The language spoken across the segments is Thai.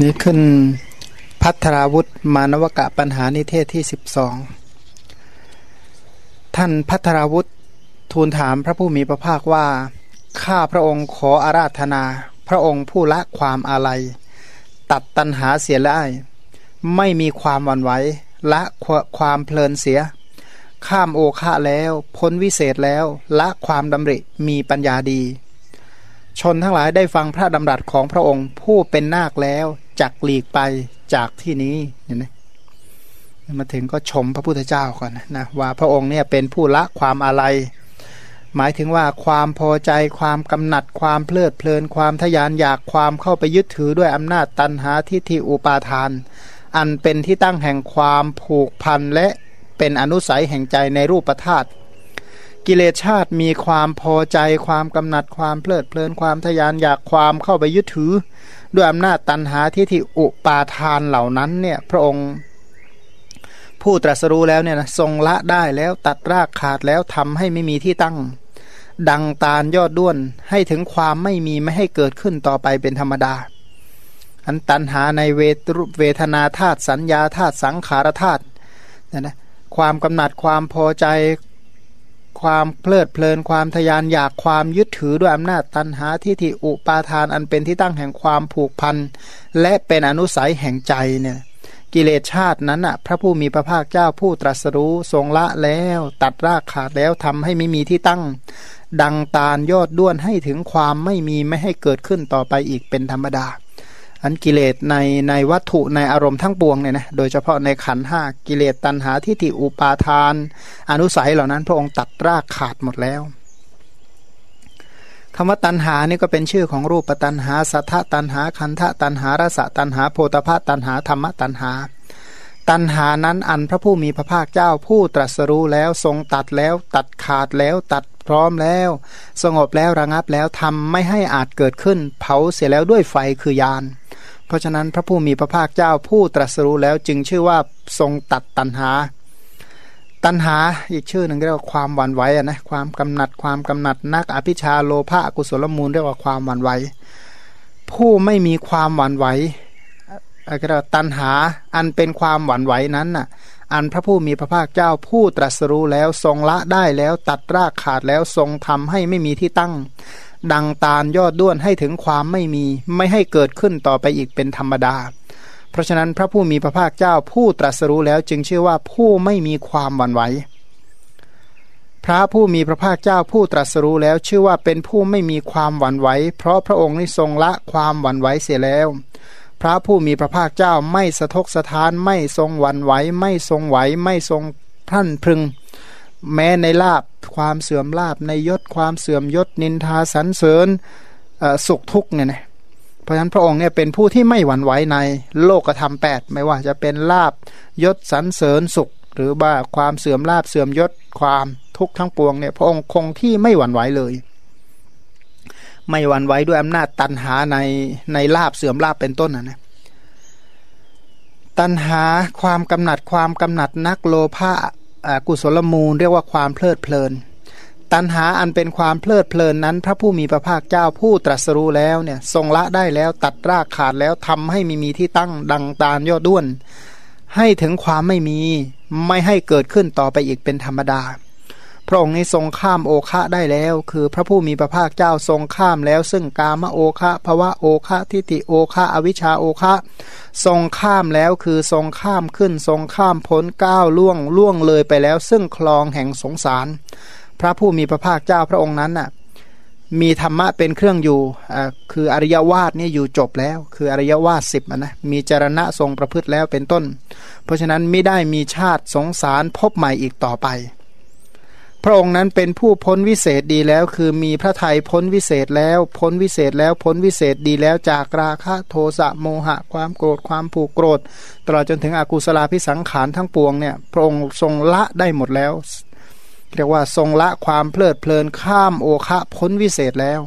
นี่ขึ้นพัทราวุธมานวกะปัญหานิเทศที่สิบสองท่านพัทราวุธทูลถามพระผู้มีพระภาคว่า ข้าพระองค์ขออาราธนา พระองค์ผู้ละความอาลัย ตัดตัณหาเสียได้ ไม่มีความวันไหวละความเพลินเสีย ข้ามโอคะแล้ว พ้นวิเศษแล้ว ละความดำริมีปัญญาดี ชนทั้งหลายได้ฟังพระดำรัสของพระองค์ ผู้เป็นนาคแล้วจักหลีกไปจากที่นี้เห็นไหมมาถึงก็ชมพระพุทธเจ้าก่อนนะว่าพระองค์เนี่ยเป็นผู้ละความอะไร หมายถึงว่าความพอใจความกำหนัดความเพลิดเพลินความทยานอยากความเข้าไปยึดถือด้วยอำนาจตันหาทิฏฐิอุปาทาน อันเป็นที่ตั้งแห่งความผูกพันและเป็นอนุสัยแห่งใจในรูปธาตุ กิเลสชาติมีความพอใจความกำหนัดความเพลิดเพลินความทยานอยากความเข้าไปยึดถือ ด้วยอำนาจตันหาที่ที่อุปาทานเหล่านั้นเนี่ยพระองค์ ผู้ตรัสรู้แล้วเนี่ยนะทรงละได้แล้วตัดรากขาดแล้วทำให้ไม่มีที่ตั้ง ดังตาลยอดด้วนให้ถึงความไม่มีไม่ให้เกิดขึ้นต่อไปเป็นธรรมดาอันตันหาในเวทเวทนาธาตุสัญญาธาตุสังขารธาตุนะนะความกำหนัดความพอใจ ความเพลิดเพลินความทยานอยากความยึดถือด้วยอำนาจตันหาทิฏฐิอุปาทานอันเป็นที่ตั้งแห่งความผูกพัน และเป็นอนุสัยแห่งใจเนี่ยกิเลสชาตินั้นอะพระผู้มีพระภาคเจ้าผู้ตรัสรู้ทรงละแล้ว ตัดรากขาดแล้วทำให้ไม่มีที่ตั้ง ดังตาลยอดด้วนให้ถึงความไม่มีไม่ให้เกิดขึ้นต่อไปอีกเป็นธรรมดา อันกิเลสในในวัตถุในอารมณ์ทั้งปวงเนี่ยนะโดยเฉพาะในขันห้ากิเลสตัณหาทิฏฐิอุปาทาน อนุสัยเหล่านั้นพระองค์ตัดรากขาดหมดแล้วคำว่าตัณหานี่ก็เป็นชื่อของรูปตัณหา สัทธตัณหา คันธตัณหารสตัณหา โพธพะตัณหา ธรรมตัณหา ตัณหานั้นอันพระผู้มีพระภาคเจ้าผู้ตรัสรู้แล้วทรงตัดแล้วตัดขาดแล้วตัดพร้อมแล้ว สงบแล้วระงับแล้วทำไม่ให้อาจเกิดขึ้น เผาเสียแล้วด้วยไฟคือยาน เพราะฉะนั้นพระผู้มีพระภาคเจ้าผู้ตรัสรู้แล้วจึงชื่อว่าทรงตัดตันหา ตันหาอีกชื่อหนึ่งเรียกว่าความหวั่นไหวนะความกำหนัดความกำหนัดนักอภิชาโลภะกุศลมูลเรียกว่าความหวั่นไหวผู้ไม่มีความหวั่นไหวอะไรก็ตันหาอันเป็นความหวั่นไหวนั้นน่ะอันพระผู้มีพระภาคเจ้าผู้ตรัสรู้แล้วทรงละได้แล้วตัดรากขาดแล้วทรงทำให้ไม่มีที่ตั้ง ดังตาลยอดด้วนให้ถึงความไม่มี ไม่ให้เกิดขึ้นต่อไปอีกเป็นธรรมดา เพราะฉะนั้นพระผู้มีพระภาคเจ้าผู้ตรัสรู้แล้วจึงชื่อว่าผู้ไม่มีความหวั่นไหวพระผู้มีพระภาคเจ้าผู้ตรัสรู้แล้วชื่อว่าเป็นผู้ไม่มีความหวั่นไหวเพราะพระองค์ได้ทรงละความหวั่นไหวเสียแล้ว พระผู้มีพระภาคเจ้าไม่สะทกสะท้านไม่ทรงหวั่นไหวไม่ทรงไหวไม่ทรงพรั่นพรึง แม้ในลาบความเสื่อมลาบในยศความเสื่อมยศนินทาสรรเสริญสุขทุกเนี่ยนะเพราะฉะนั้นพระองค์เนี่ยเป็นผู้ที่ไม่หวั่นไหวในโลกธรรมแปดไม่ว่าจะเป็นลาบยศสรรเสริญสุข หรือว่าความเสื่อมลาบเสื่อมยศความทุกข์ทั้งปวงเนี่ยพระองค์คงที่ไม่หวั่นไหวเลย ไม่หวั่นไหวด้วยอำนาจตันหาในในลาบเสื่อมลาบเป็นต้นนะนะตันหาความกำหนัดความกำหนัดนักโลภะ กุศลมูล เรียกว่าความเพลิดเพลิน ตัณหาอันเป็นความเพลิดเพลินนั้น พระผู้มีพระภาคเจ้าผู้ตรัสรู้แล้วเนี่ยทรงละได้แล้วตัดรากขาดแล้วทำให้มีมีที่ตั้งดังตาลยอดด้วน ให้ถึงความไม่มีไม่ให้เกิดขึ้นต่อไปอีกเป็นธรรมดา พระองค์นี้ทรงข้ามโอคะได้แล้ว คือพระผู้มีพระภาคเจ้าทรงข้ามแล้ว ซึ่งกามโอคะภวะโอคะทิฏฐิโอคะอวิชชาโอคะ ทรงข้ามแล้วคือทรงข้ามขึ้น ทรงข้ามพ้นก้าวล่วงล่วงเลยไปแล้ว ซึ่งคลองแห่งสงสาร พระผู้มีพระภาคเจ้าพระองค์นั้นน่ะมีธรรมะเป็นเครื่องอยู่คืออริยวาสนี่อยู่จบแล้ว คืออริยวาสสิบนะมีจรณะทรงประพฤติแล้วเป็นต้น เพราะฉะนั้นไม่ได้มีชาติสงสารพบใหม่อีกต่อไป พระองค์นั้นเป็นผู้พ้นวิเศษดีแล้ว คือมีพระทัยพ้นวิเศษแล้ว พ้นวิเศษแล้วพ้นวิเศษดีแล้วจากราคะโทสะโมหะ ความโกรธความผูกโกรธ ตลอดจนถึงอกุศลาพิสังขารทั้งปวงเนี่ยพระองค์ทรงละได้หมดแล้ว เรียกว่าทรงละความเพลิดเพลินข้ามโอคะพ้นวิเศษแล้ว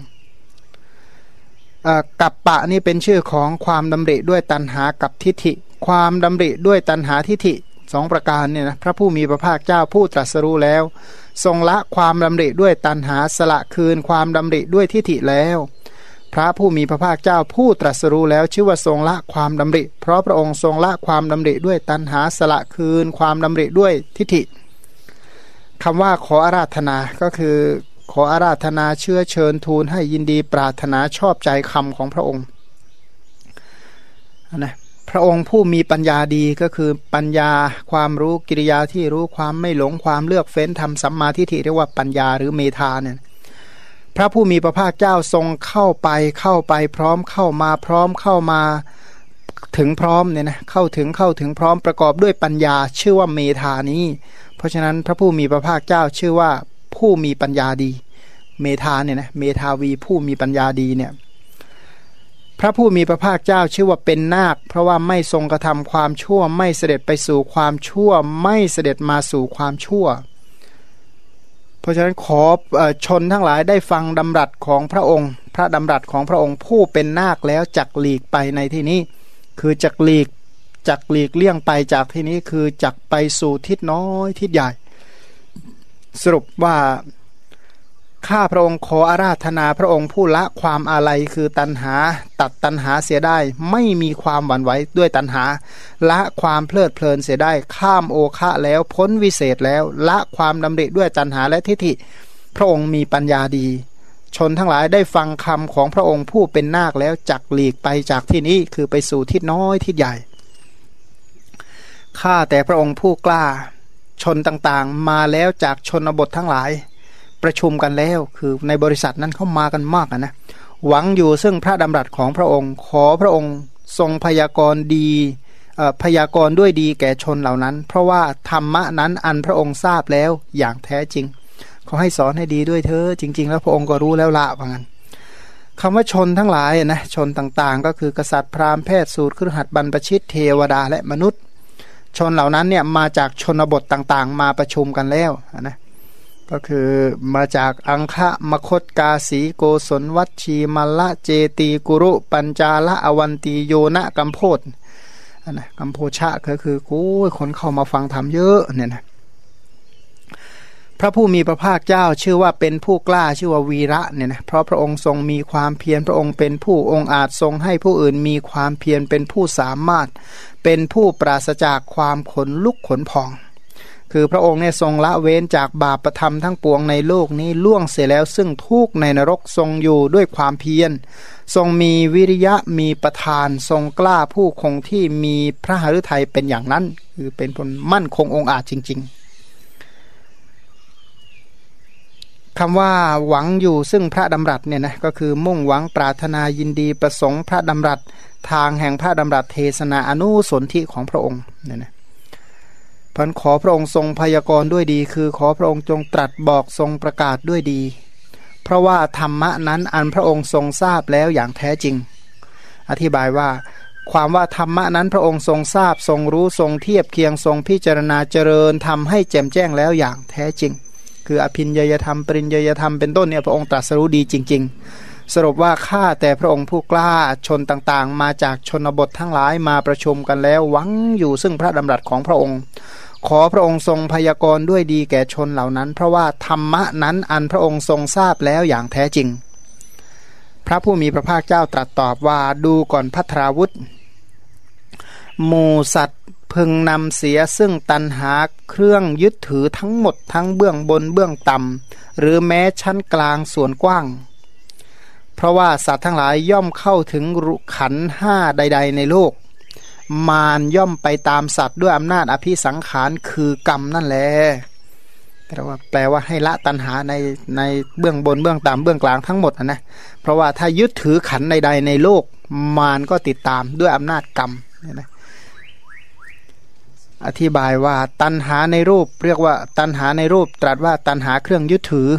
กับปะนี่เป็นชื่อของความดำริด้วยตัณหากับทิฏฐิ ความดำริด้วยตัณหาทิฏฐิ สองประการเนี่ยนะพระผู้มีพระภาคเจ้าผู้ตรัสรู้แล้ว ทรงละความดำริด้วยตันหาสละคืนความดำริด้วยทิฏฐิแล้ว พระผู้มีพระภาคเจ้าผู้ตรัสรู้แล้วชื่อว่าทรงละความดำริ เพราะพระองค์ทรงละความดำริด้วยตัณหาสละคืน ความดำริด้วยทิฏฐิคำว่าขออาราธนาก็คือขออาราธนาเชื่อเชิญทูลให้ยินดีปรารถนาชอบใจคำของพระองค์นะ ระองค์ผู้มีปัญญาดีก็คือปัญญาความรู้กิริยาที่รู้ความไม่หลงความเลือกเฟ้นทำสัมมาทิฏฐิเรียกว่าปัญญาหรือเมธาเนี่ยพระผู้มีพระภาคเจ้าทรงเข้าไปเข้าไปพร้อมเข้ามาพร้อมเข้ามาถึงพร้อมเนี่ยนะเข้าถึงเข้าถึงพร้อมประกอบด้วยปัญญาชื่อว่าเมธานี้ เพราะฉะนั้นพระผู้มีพระภาคเจ้าชื่อว่าผู้มีปัญญาดี เมธาเนี่ยนะเมธาวีผู้มีปัญญาดีเนี่ย พระผู้มีพระภาคเจ้าชื่อว่าเป็นนาค เพราะว่าไม่ทรงกระทำความชั่วไม่เสด็จไปสู่ความชั่ว ไม่เสด็จมาสู่ความชั่ว เพราะฉะนั้นขอชนทั้งหลายได้ฟังดำรัสของพระองค์ พระดำรัสของพระองค์ผู้เป็นนาคแล้วจักหลีกไปในที่นี้ คือจักหลีกจักหลีกเลี่ยงไปจากที่นี้คือจักไปสู่ทิศน้อยทิศใหญ่ สรุปว่า ข้าพระองค์ขออาราธนาพระองค์ผู้ละความอาลัยคือตันหา ตัดตันหาเสียได้ ไม่มีความหวั่นไหวด้วยตันหา ละความเพลิดเพลินเสียได้ ข้ามโอคะแล้วพ้นวิเศษแล้ว ละความดำริด้วยตันหาและทิฏฐิ พระองค์มีปัญญาดี ชนทั้งหลายได้ฟังคำของพระองค์ผู้เป็นนาคแล้วจักหลีกไปจากที่นี้คือไปสู่ทิศน้อยทิศใหญ่ข้าแต่พระองค์ผู้กล้า ชนต่างๆ มาแล้วจากชนบททั้งหลาย ประชุมกันแล้ว คือในบริษัทนั้นเข้ามากันมากนะหวังอยู่ซึ่งพระดำรัสของพระองค์ ขอพระองค์ทรงพยากรณ์ดีพยากรณ์ด้วยดีแก่ชนเหล่านั้น เพราะว่าธรรมะนั้นอันพระองค์ทราบแล้วอย่างแท้จริงเขาให้สอนให้ดีด้วยเธอจริง ๆ แล้วพระองค์ก็รู้แล้วละว่างั้นคำว่าชนทั้งหลายนะชนต่างๆ ก็คือกษัตริย์พราหมณ์แพทย์สูตรครหัดบรรพชิตเทวดาและมนุษย์ ชนเหล่านั้นเนี่ยมาจากชนบทต่างๆ มาประชุมกันแล้วนะ ก็คือมาจากอังคะมคตกาสีโกศลวัชีมัลละเจตีกุรุ ปัญจาละอวันตีโยนะกัมโพธนะกัมโพชะก็คือกูคนเข้ามาฟังธรรมเยอะเนี่ยนะพระผู้มีพระภาคเจ้าชื่อว่าเป็นผู้กล้าชื่อว่าวีระเนี่ยนะเพราะพระองค์ทรงมีความเพียรพระองค์เป็นผู้องอาจทรงให้ผู้อื่นมีความเพียรเป็นผู้สามารถ เป็นผู้ปราศจากความขนลุกขนพอง คือพระองค์เนี่ยทรงละเว้นจากบาปประธรรมทั้งปวงในโลกนี้ล่วงเสียแล้วซึ่งทุกในนรกทรงอยู่ด้วยความเพียร ทรงมีวิริยะมีประทาน ทรงกล้าผู้คงที่มีพระหฤทัยเป็นอย่างนั้น คือเป็นคนมั่นคงองอาจจริง ๆคำว่าหวังอยู่ซึ่งพระดำรัสเนี่ยนะก็คือมุ่งหวังปรารถนายินดีประสงค์พระดำรัสทางแห่งพระดำรัสเทศนาอนุสนธิของพระองค์เนี่ยนะ พันขอพระองค์ทรงพยากรณ์ด้วยดี คือขอพระองค์จงตรัสบอกทรงประกาศด้วยดี เพราะว่าธรรมะนั้นอันพระองค์ทรงทราบแล้วอย่างแท้จริง อธิบายว่า ความว่าธรรมะนั้นพระองค์ทรงทราบทรงรู้ทรงเทียบเคียงทรงพิจารณาเจริญทำให้แจ่มแจ้งแล้วอย่างแท้จริง คืออภินยยธรรมปริญยยธรรมเป็นต้นเนี่ยพระองค์ตรัสรู้ดีจริง ๆ สรุปว่าข้าแต่พระองค์ผู้กล้าชนต่างๆ มาจากชนบททั้งหลายมาประชุมกันแล้วหวังอยู่ซึ่งพระดำรัสของพระองค์ ขอพระองค์ทรงพยากรณ์ด้วยดีแก่ชนเหล่านั้น เพราะว่าธรรมะนั้นอันพระองค์ทรงทราบแล้วอย่างแท้จริง พระผู้มีพระภาคเจ้าตรัสตอบว่าดูก่อนพัทราวุธหมูสัตว์พึงนำเสียซึ่งตันหาเครื่องยึดถือทั้งหมดทั้งเบื้องบนเบื้องต่ำหรือแม้ชั้นกลางส่วนกว้าง เพราะว่าสัตว์ทั้งหลายย่อมเข้าถึงขันห้าใด ๆ ในโลก มารย่อมไปตามสัตว์ด้วยอำนาจอภิสังขารคือกรรมนั่นแหละแปลว่าแปลว่าให้ละตัณหาในในเบื้องบนเบื้องต่ำเบื้องกลางทั้งหมดนะ เพราะว่าถ้ายึดถือขันใดๆในโลกมารก็ติดตามด้วยอำนาจกรรมเนี่ยนะอธิบายว่าตัณหาในรูปเรียกว่าตัณหาในรูป ตรัสว่าตัณหาเครื่องยึดถือ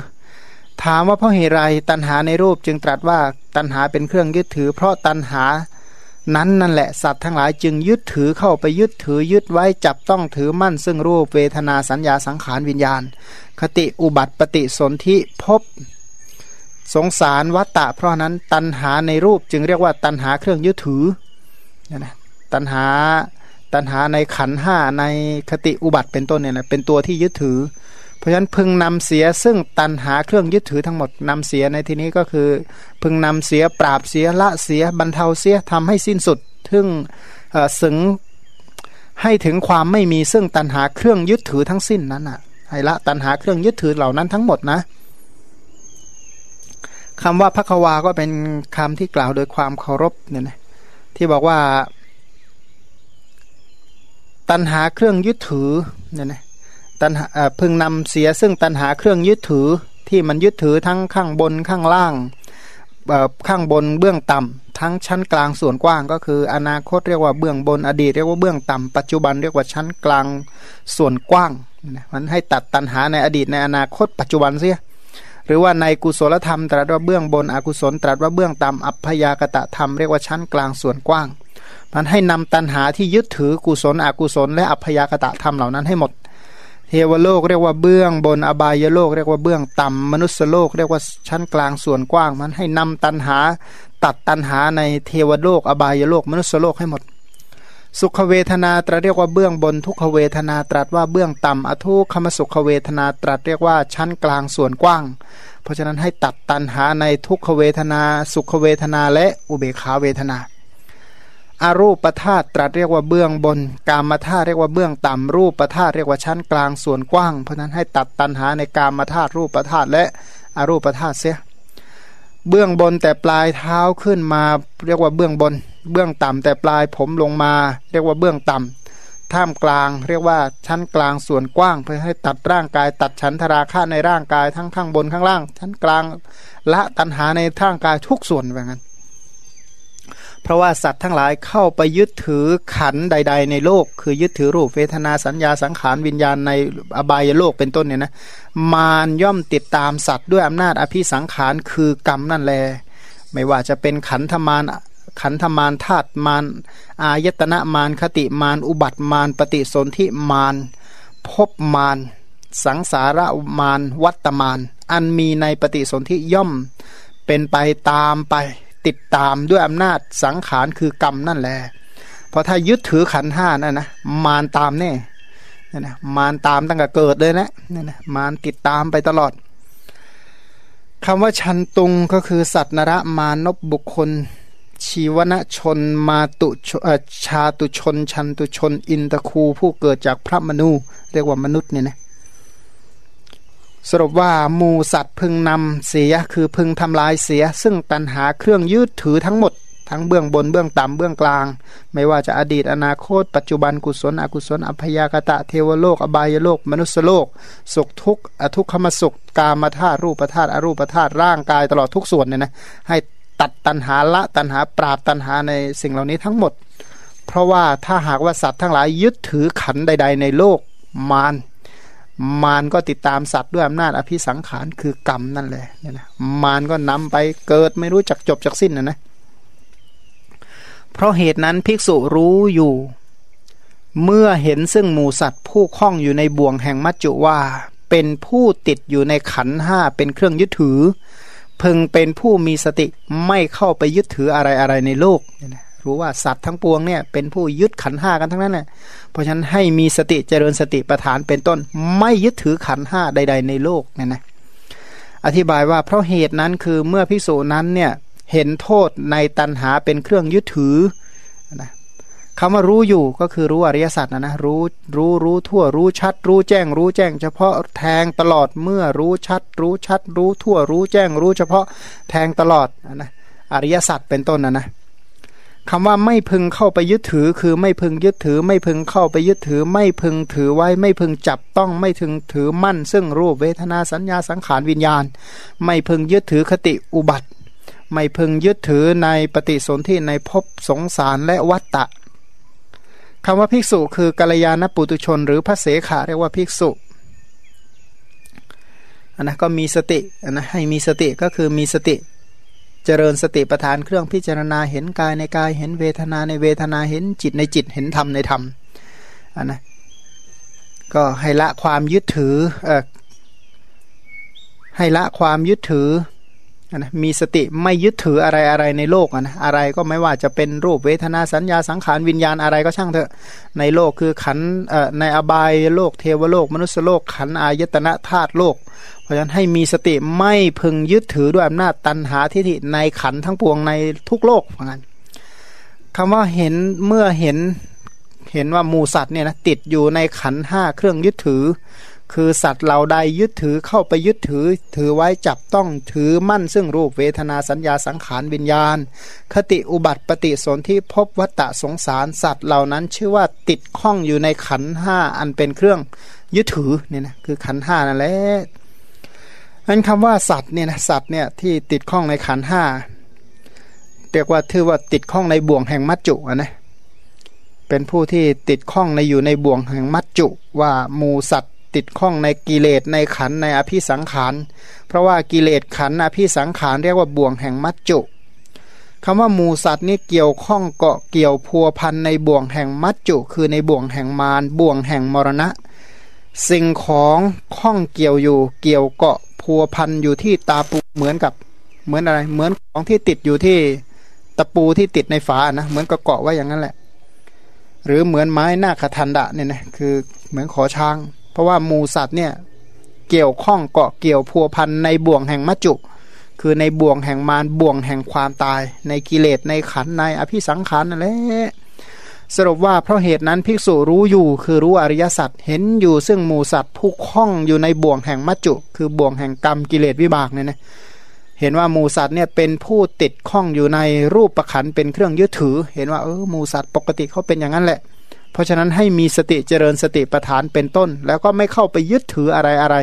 ถามว่าเพราะเหตุไรตัณหาในรูปจึงตรัสว่าตัณหาเป็นเครื่องยึดถือ เพราะตัณหา นั้นนั่นแหละสัตว์ทั้งหลายจึงยึดถือเข้าไปยึดถือยึดไว้จับต้องถือมั่น ซึ่งรูปเวทนาสัญญาสังขารวิญญาณ คติอุบัติปฏิสนธิพบสงสารวัตตะ เพราะนั้นตันหาในรูปจึงเรียกว่าตันหาเครื่องยึดถือนะตันหาตันหาในขันห้าในคติอุบัติเป็นต้นเนี่ยนะเป็นตัวที่ยึดถือ ราะฉะนั้นพึงนำเสียซึ่งตันหาเครื่องยึดถือทั้งหมดนำเสียในที่นี้ก็คือ พึงนำเสียปราบเสียละเสียบรรเทาเสียทำให้สิ้นสุดทึ่งสึงให้ถึงความไม่มีซึ่งตันหาเครื่องยึดถือทั้งสิ้นนั้นอะให้ละตันหาเครื่องยึดถือเหล่านั้นทั้งหมดนะคำว่าพระควาก็เป็นคำที่กล่าวโดยความเคารพเนี่ยนะที่บอกว่า ตันหาเครื่องยึดถือเนี่ยนะ ตันพึงนำเสียซึ่งตันหาเครื่องยึดถือที่มันยึดถือทั้งข้างบนข้างล่างข้างบนเบื้องต่ำทั้งชั้นกลางส่วนกว้างก็คือ อนาคตเรียกว่าเบื้องบนอดีตเรียกว่าเบื้องต่ำปัจจุบันเรียกว่าชั้นกลางส่วนกว้างมันให้ตัดตันหาในอดีตในอนาคตปัจจุบันเสียหรือว่าในกุศลธรรม ตรัสว่าเบื้องบนอกุศลตรัสว่าเบื้องต่ำอัพยากตะธรรมเรียกว่าชั้นกลางส่วนกว้าง มันให้นำตันหาที่ยึดถือกุศลอกุศลและอัพยากตะธรรมเหล่านั้นให้หมด เทวโลกเรียกว่าเบื้องบนอบายโลกเรียกว่าเบื้องต่ำมนุษยโลกเรียกว่าชั้นกลางส่วนกว้าง มันให้นำตันหา ตัดตันหาในเทวโลก อบายโลก มนุษยโลกให้หมด สุขเวทนาตรัสเรียกว่าเบื้องบนทุกขเวทนาตรัสว่าเบื้องต่ำอทุกขมสุขเวทนาตรัสเรียกว่าชั้นกลางส่วนกว้าง เพราะฉะนั้นให้ตัดตันหาในทุกขเวทนา สุขเวทนาและอุเบขาเวทนา อารูปธาตุตรัสเรียกว่าเบื้องบน กามธาตุเรียกว่าเบื้องต่ำรูปธาตุเรียกว่าชั้นกลางส่วนกว้าง เพราะนั้นให้ตัดตันหาในกามธาตุรูปธาตุและอรูปธาตุเสีย เบื้องบนแต่ปลายเท้าขึ้นมาเรียกว่าเบื้องบน เบื้องต่ำแต่ปลายผมลงมา เรียกว่าเบื้องต่ำท่ามกลาง เรียกว่าชั้นกลางส่วนกว้าง เพื่อให้ตัดร่างกาย ตัดชั้นธราค่าในร่างกายทั้งข้างบนข้างล่าง ชั้นกลางละตันหาในท่างกายทุกส่วนแบบนั้น เพราะว่าสัตว์ทั้งหลายเข้าไปยึดถือขันใด ๆ ในโลก คือยึดถือรูปเวทนาสัญญาสังขารวิญญาณในอบายโลกเป็นต้นเนี่ยนะมารย่อมติดตามสัตว์ด้วยอำนาจอภิสังขารคือกรรมนั่นแล ไม่ว่าจะเป็นขันธมารขันธมารธาตุมารอายตนะมารคติมารอุบัติมารปฏิสนธิมารพบมารสังสารมารวัตมารอันมีในปฏิสนธิย่อมเป็นไปตามไป ติดตามด้วยอำนาจสังขารคือกรรมนั่นแหละพราะถ้ายึดถือขันห้านั่นนะมารตามแน่นี่นะมารตามตั้งแต่เกิดเลยนะนี่นะมารติดตามไปตลอดคำว่าชันตุงก็คือสัตว์นรมานบบุคคล ชีวนชนมาตุชาตุชน ชันตุชน อินตะคูผู้เกิดจากพระมนู เรียกว่ามนุษย์เนี่ยนะ สรุปว่ามูสัตว์พึงนำเสียคือพึงทำลายเสีย ซึ่งตันหาเครื่องยืดถือทั้งหมด ทั้งเบื้องบนเบื้องต่ำเบื้องกลาง ไม่ว่าจะอดีตอนาคต ปัจจุบันกุศล อกุศลอัพยากตะเทวโลก อบายโลก มนุสโลก สุขทุกข์อทุกขมสุข กามธาตุรูปธาตุอรูปธาตุร่างกายตลอดทุกส่วนเนี่ยนะให้ตัดตันหาละตันหาปราบตันหาในสิ่งเหล่านี้ทั้งหมด เพราะว่าถ้าหากว่าสัตว์ทั้งหลายยึดถือขันใด ๆ ในโลกมาร มารก็ติดตามสัตว์ด้วยอำนาจอภิสังขารคือกรรมนั่นแหละเนี่ยนะมารก็นำไปเกิดไม่รู้จักจบจักสิ้นนะนะเพราะเหตุนั้นภิกษุรู้อยู่ เมื่อเห็นซึ่งหมูสัตว์ผู้คล้องอยู่ในบ่วงแห่งมัจจุว่า เป็นผู้ติดอยู่ในขันห้าเป็นเครื่องยึดถือ พึงเป็นผู้มีสติไม่เข้าไปยึดถืออะไรอะไรในโลกเนี่ยนะ รู้ว่าสัตว์ทั้งปวงเนี่ยเป็นผู้ยึดขันห้ากันทั้งนั้นแหละเพราะฉะนั้นให้มีสติเจริญสติประฐานเป็นต้น ไม่ยึดถือขันห้าใด ๆ ในโลกเนี่ยนะอธิบายว่าเพราะเหตุนั้นคือเมื่อพิสูจนั้นเนี่ยเห็นโทษในตันหาเป็นเครื่องยึดถือนะคำว่ารู้อยู่ก็คือรู้อริยสัจนะนะรู้รู้รู้ทั่วรู้ชัด รู้แจ้ง รู้แจ้ง เฉพาะแทงตลอดเมื่อรู้ชัด รู้ชัด รู้ทั่วรู้แจ้ง รู้เฉพาะแทงตลอดนะอริยสัจเป็นต้นนะนะ คำว่าไม่พึงเข้าไปยึดถือ คือไม่พึงยึดถือ ไม่พึงเข้าไปยึดถือ ไม่พึงถือไว้ ไม่พึงจับต้องไม่พึงถือมั่น ซึ่งรูปเวทนาสัญญาสังขารวิญญาณ ไม่พึงยึดถือคติอุบัติ ไม่พึงยึดถือในปฏิสนธิในภพสงสารและวัตตะคำว่าภิกษุคือกัลยาณปุตุชน หรือพระเสขาเรียกว่าภิกษุอันนะก็มีสติอันนะให้มีสติก็คือมีสติ เจริญสติปัฏฐานเครื่องพิจารณาเห็นกายในกายเห็นเวทนาในเวทนาเห็นจิตในจิตเห็นธรรมในธรรมอันนะก็ให้ละความยึดถือเออให้ละความยึดถือ นะมีสติไม่ยึดถืออะไรอะไรในโลกนะอะไรก็ไม่ว่าจะเป็นรูปเวทนาสัญญาสังขารวิญญาณอะไรก็ช่างเถอะ ในโลกคือขันในอบายโลกเทวโลก มนุษยโลกขันอายตนะธาตุโลก เพราะฉะนั้นให้มีสติไม่พึงยึดถือด้วยอำนาจตันหาทิฏฐิในขันทั้งปวงในทุกโลกเหมือนกันคำว่าเห็นเมื่อเห็นเห็นว่าหมูสัตว์เนี่ยนะติดอยู่ในขันห้าเครื่องยึดถือ คือสัตว์เหล่าใดยึดถือเข้าไปยึดถือ ถือไว้จับต้องถือมั่นซึ่งรูปเวทนาสัญญาสังขารวิญญาณ คติอุบัติปฏิสนธิพบวัตตะสงสารสัตว์เหล่านั้นชื่อว่าติดข้องอยู่ในขันห้าอันเป็นเครื่องยึดถือเนี่ยนะคือขันห้านั่นแหละนั้นคำว่าสัตว์เนี่ยนะสัตว์เนี่ยที่ติดข้องในขันห้าเรียกว่าถือว่าติดข้องในบ่วงแห่งมัจจุนะเป็นผู้ที่ติดข้องในอยู่ในบ่วงแห่งมัจจุว่ามูสัตว ติดข้องในกิเลสในขันในอภิสังขาร เพราะว่ากิเลสขันอภิสังขารเรียกว่าบ่วงแห่งมัจจุคำว่าหมูสัตว์นี่เกี่ยวข้องเกาะเกี่ยวพัวพันในบ่วงแห่งมัจจุ คือในบ่วงแห่งมารบ่วงแห่งมรณะ สิ่งของข้องเกี่ยวอยู่ เกี่ยวเกาะพัวพันอยู่ที่ตาปูเหมือนกับเหมือนอะไร เหมือนของที่ติดอยู่ที่ตะปูที่ติดในฝานะเหมือนกเกาะไว้อย่างนั้นแหละ หรือเหมือนไม้หน้าขทันดะเนี่ยนะคือเหมือนขอช้าง เพราะว่าหมูสัตว์เนี่ยเกี่ยวข้องเกาะเกี่ยวพัวพันในบ่วงแห่งมัจจุ คือในบ่วงแห่งมารบ่วงแห่งความตาย ในกิเลสในขันในอภิสังขารนั่นแหละสรุปว่าเพราะเหตุนั้นภิกษุรู้อยู่คือรู้อริยสัจเห็นอยู่ซึ่งหมูสัตว์ผู้คล้องอยู่ในบ่วงแห่งมัจจุ คือบ่วงแห่งกรรมกิเลสวิบากเนี่ยนะเห็นว่าหมูสัตว์เนี่ยเป็นผู้ติดข้องอยู่ในรูปประขันเป็นเครื่องยึดถือ เห็นว่าเออหมูสัตว์ปกติเขาเป็นอย่างนั้นแหละ เพราะฉะนั้นให้มีสติเจริญสติปัฏฐานเป็นต้น แล้วก็ไม่เข้าไปยึดถืออะไรอะไร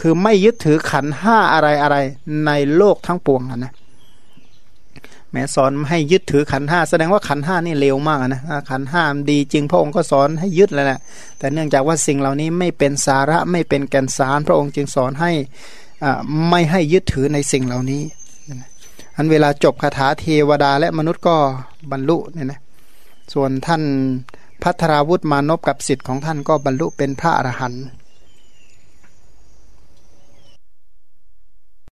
คือไม่ยึดถือขันห้าอะไรอะไรในโลกทั้งปวงนะแม้สอนให้ยึดถือขันห้าแสดงว่าขันห้านี่เลวมากนะขันห้ามดีจริงพระองค์ก็สอนให้ยึดแล้วแหละแต่เนื่องจากว่าสิ่งเหล่านี้ไม่เป็นสาระไม่เป็นแก่นสาร พระองค์จึงสอนให้ไม่ให้ยึดถือในสิ่งเหล่านี้อันเวลาจบคาถาเทวดาและมนุษย์ก็บรรลุเนี่ยนะส่วนท่าน พัทราวุฒิมานพกับสิทธิ์ของท่านก็บรรลุเป็นพระอรหันต์